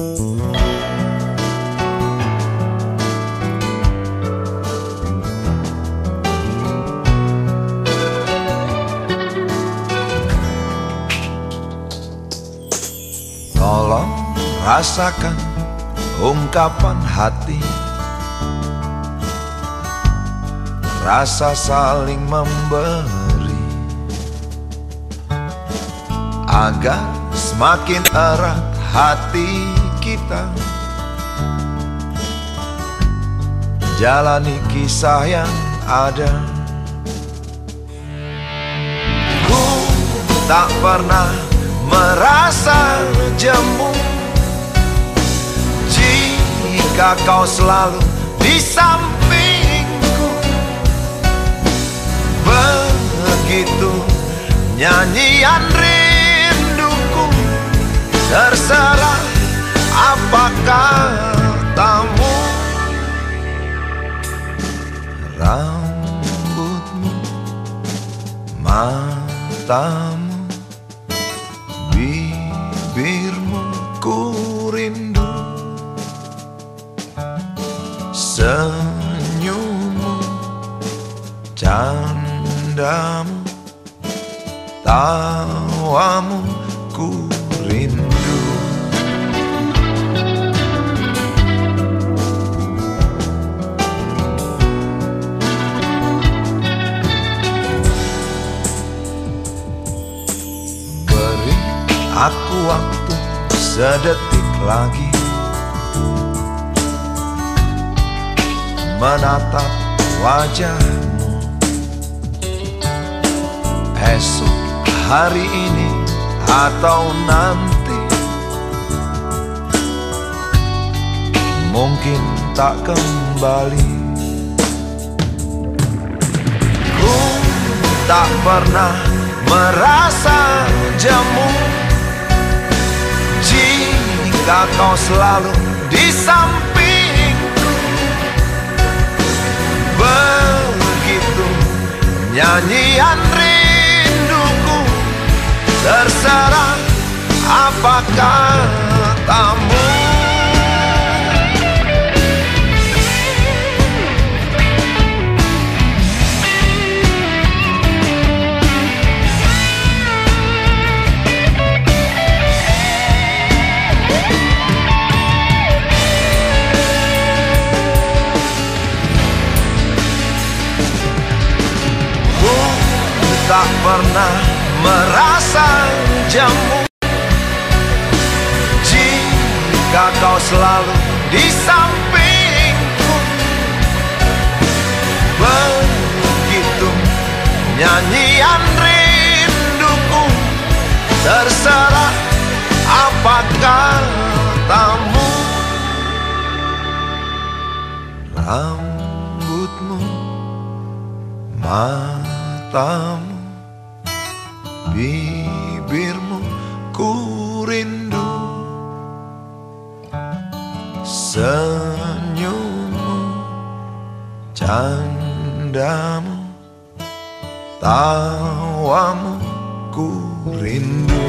Tolong rasakan ungkapan hati. Rasa saling memberi. Agar semakin erat hati kita. Jalani kisah yang ada. Ku tak pernah merasa jemu. Jika kau selalu di sampingku Begitu nyanyian rinduku Terserah apa katamu Rambutmu, matamu bibirmu ku rindu Senyummu, candamu, tawamu ku aku waktu sedetik lagi Menatap wajahmu. Esok hari ini atau nanti Mungkin tak kembali. Ku tak pernah merasa jemu Jika kau selalu di sampingku Begitu nyanyian rinduku Terserah apa katamu pernah merasa jemu Jika kau selalu di sampingku Begitu nyanyian rinduku Terserah apa katamu. Rambutmu matamu bibirmu ku rindu. Senyummu candamu tawamu ku rindu.